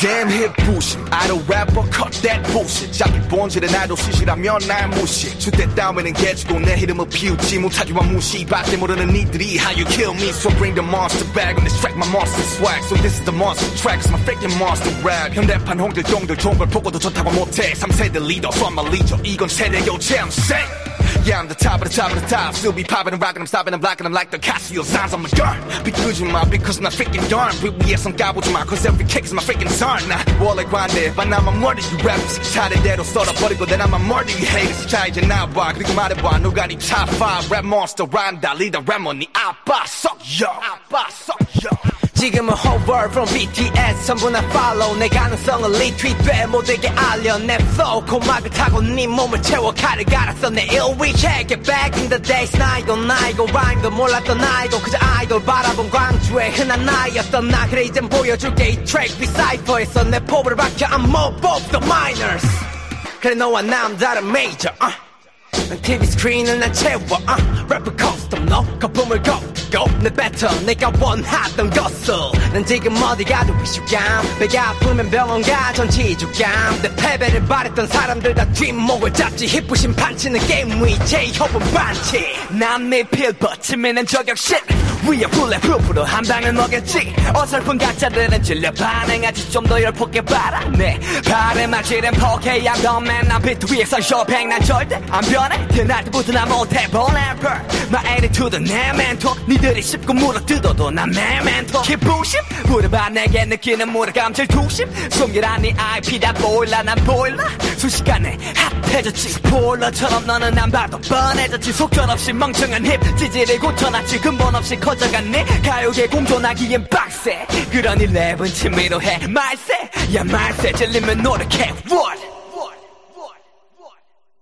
Damn hip bullshit idol rapper cut that bullshit 잡기 본질은 아이돌 시시라면 날 무시 주대 따위는 개주고 내 이름을 피우지 못하지만 무시 밖에 모르는 니들이 how you kill me so bring the monster back on this track my monster swag so this is the monster track it's my freaking monster rap 현대판 홍들동들 좋은 걸 보고도 좋다고 못해 3세대 리더 so I'm a leader 이건 세대 교체 I'm sick Yeah, I'm the top of the top of the top. Still be popping and rocking, I'm stopping and blocking them like the Casio signs on my gun. 비끄지마, because I'm not freaking darn. 위위에 손 까보지마, cause every kick is my freaking son. 나 원래 관대, but now I'm murder you rappers. 차례대로 썰어버리고, then I'm a murder you haters. 자, 이제 나와, 그리고 말해봐, 누가 네 top 5 rap monster, rhyme 다 리더 래머, 네 아빠 썩, yo. 아빠 썩, yo. 지금은 whole world from BTS 전부 나 follow. 내 가능성을 리트윗돼. 모두에게 알려. 내 flow. 고막을 타고 네 몸을 채워 칼을 갈았어 내 일위 check it back in the days. 나이고 나이고 rhyme도 몰랐던 나이고 그저 아이돌 바라본 광주의 흔한 나이였던 나. 그래 이젠 보여줄게 이 트랙 비사이퍼에서 내 포부를 박혀. I'm more both the minors 그래 너와 남 다른 major uh. 난 TV 스크린을 난 채워 uh. 래퍼 커스텀 너 거품을 걷고 내 배터 내가 원하던 것을. 난 지금 어디 가도 위축감 배가 아프면 병원 가 전치주감. 내 패배를 바랬던 사람들 다 뒷목을 잡지. 힙부심 판치는 게임 위 제이홉은 반치 난 미필 버티면은 저격 shit. 위에 블랙프루프로 한 방을 먹였지. 어설픈 가짜들은 질려 반응하지. 좀 더 열폭게 바라네 발에 맞지는 포케야 너맨 난 비트 위에서 쇼팽 난 절대 안 변해 태어날 때부터 난 못해. 본 래퍼 My attitude 내 멘토 니들이 씹고 물어뜯어도 난내 멘토 기부심 물어봐 내게 느끼는 물어감 질투심. 숨기란 네 IP 다 보일라. 난 보일라. 순식간에 핫해졌지. 스포일러처럼 너는 안 봐도 뻔해졌지. 속절없이 멍청한 힙 찌질을 고쳐놨지 근본 없이 커져갔네. 가요계 공존하기엔 빡세. 그러니 랩은 취미로 해. 말세. 야 말세. 질리면 노력해. What